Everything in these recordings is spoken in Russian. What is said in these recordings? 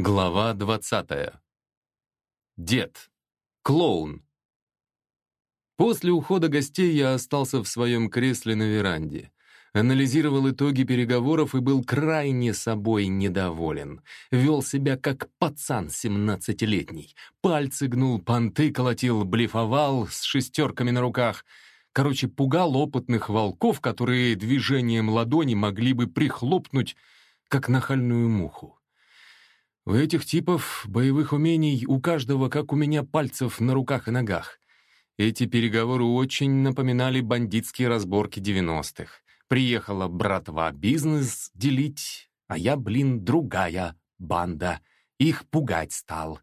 Глава 20. Дед. Клоун. После ухода гостей я остался в своем кресле на веранде. Анализировал итоги переговоров и был крайне собой недоволен. Вел себя как пацан семнадцатилетний. Пальцы гнул, понты колотил, блефовал с шестерками на руках. Короче, пугал опытных волков, которые движением ладони могли бы прихлопнуть, как нахальную муху. У этих типов боевых умений у каждого, как у меня, пальцев на руках и ногах. Эти переговоры очень напоминали бандитские разборки 90-х. Приехала братва бизнес делить, а я, блин, другая банда. Их пугать стал.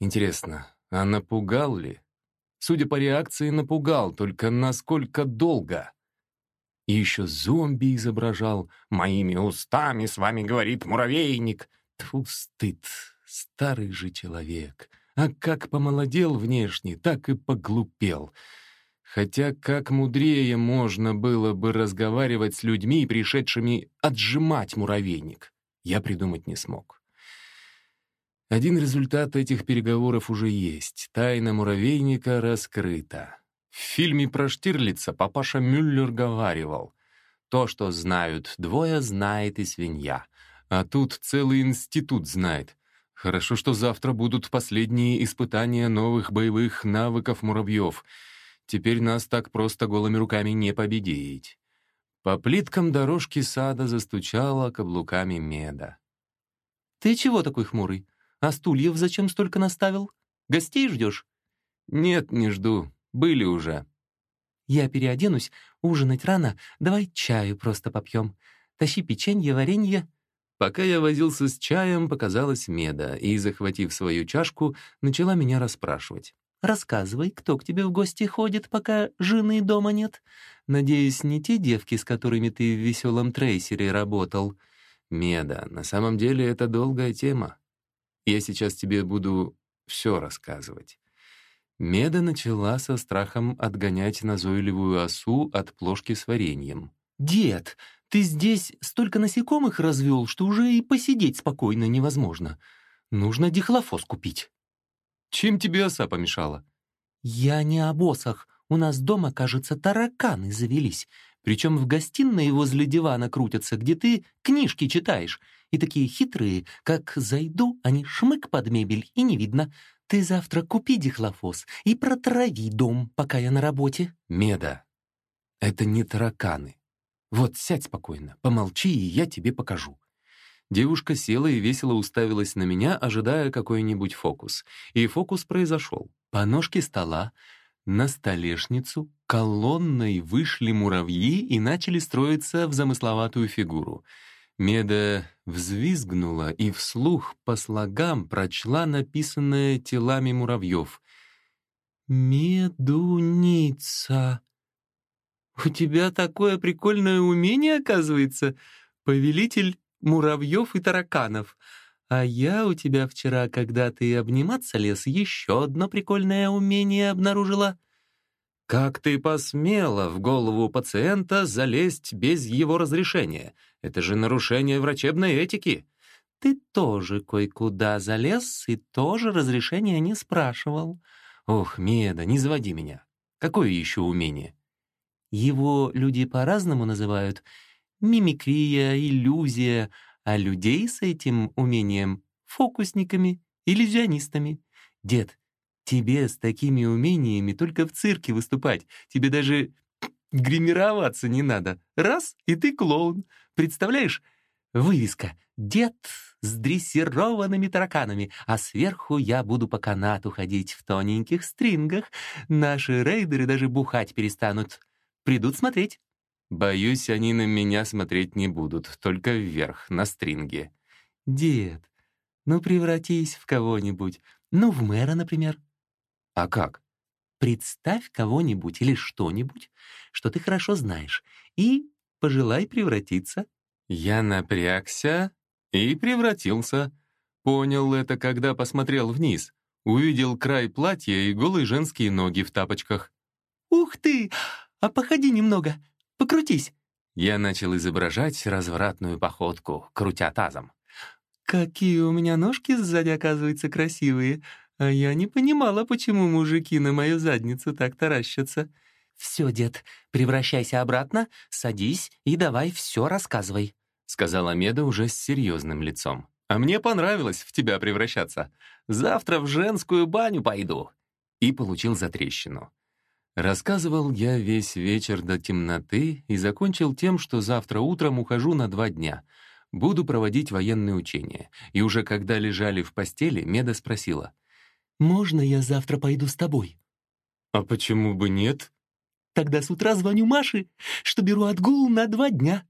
Интересно, а напугал ли? Судя по реакции, напугал, только насколько долго? И еще зомби изображал. «Моими устами с вами говорит муравейник». Тьфу, стыд, старый же человек. А как помолодел внешне, так и поглупел. Хотя как мудрее можно было бы разговаривать с людьми, пришедшими отжимать муравейник, я придумать не смог. Один результат этих переговоров уже есть. Тайна муравейника раскрыта. В фильме про Штирлица папаша Мюллер говаривал, «То, что знают двое, знает и свинья». А тут целый институт знает. Хорошо, что завтра будут последние испытания новых боевых навыков муравьев. Теперь нас так просто голыми руками не победить. По плиткам дорожки сада застучала каблуками меда. «Ты чего такой хмурый? А стульев зачем столько наставил? Гостей ждешь?» «Нет, не жду. Были уже». «Я переоденусь, ужинать рано, давай чаю просто попьем. Тащи печенье, варенье, Пока я возился с чаем, показалась Меда и, захватив свою чашку, начала меня расспрашивать. «Рассказывай, кто к тебе в гости ходит, пока жены дома нет? Надеюсь, не те девки, с которыми ты в веселом трейсере работал?» «Меда, на самом деле это долгая тема. Я сейчас тебе буду все рассказывать». Меда начала со страхом отгонять назойливую осу от плошки с вареньем. «Дед, ты здесь столько насекомых развел, что уже и посидеть спокойно невозможно. Нужно дихлофос купить». «Чем тебе оса помешала?» «Я не об осах. У нас дома, кажется, тараканы завелись. Причем в гостиной возле дивана крутятся, где ты книжки читаешь. И такие хитрые, как зайду, они шмык под мебель, и не видно. Ты завтра купи дихлофос и протрави дом, пока я на работе». «Меда, это не тараканы. Вот сядь спокойно, помолчи, и я тебе покажу». Девушка села и весело уставилась на меня, ожидая какой-нибудь фокус. И фокус произошел. По ножке стола на столешницу колонной вышли муравьи и начали строиться в замысловатую фигуру. Меда взвизгнула и вслух по слогам прочла написанное телами муравьев. «Медуница», «У тебя такое прикольное умение, оказывается, повелитель муравьев и тараканов. А я у тебя вчера, когда ты обниматься лез, еще одно прикольное умение обнаружила». «Как ты посмела в голову пациента залезть без его разрешения? Это же нарушение врачебной этики». «Ты тоже кое-куда залез и тоже разрешения не спрашивал». «Ох, Меда, не заводи меня. Какое еще умение?» Его люди по-разному называют. Мимикрия, иллюзия, а людей с этим умением — фокусниками, иллюзионистами. Дед, тебе с такими умениями только в цирке выступать. Тебе даже гримироваться не надо. Раз — и ты клоун. Представляешь? Вывеска «Дед с дрессированными тараканами», а сверху я буду по канату ходить в тоненьких стрингах. Наши рейдеры даже бухать перестанут. Придут смотреть». «Боюсь, они на меня смотреть не будут, только вверх, на стринге». «Дед, ну превратись в кого-нибудь. Ну, в мэра, например». «А как?» «Представь кого-нибудь или что-нибудь, что ты хорошо знаешь, и пожелай превратиться». Я напрягся и превратился. Понял это, когда посмотрел вниз. Увидел край платья и голые женские ноги в тапочках. «Ух ты! А походи немного, покрутись». Я начал изображать развратную походку, крутя тазом. Какие у меня ножки сзади, оказывается, красивые. А я не понимала, почему мужики на мою задницу так таращатся. «Все, дед, превращайся обратно, садись и давай все рассказывай», сказала Меда уже с серьезным лицом. «А мне понравилось в тебя превращаться. Завтра в женскую баню пойду». И получил затрещину. Рассказывал я весь вечер до темноты и закончил тем, что завтра утром ухожу на два дня. Буду проводить военные учения. И уже когда лежали в постели, Меда спросила. «Можно я завтра пойду с тобой?» «А почему бы нет?» Тогда с утра звоню Маше, что беру отгул на два дня.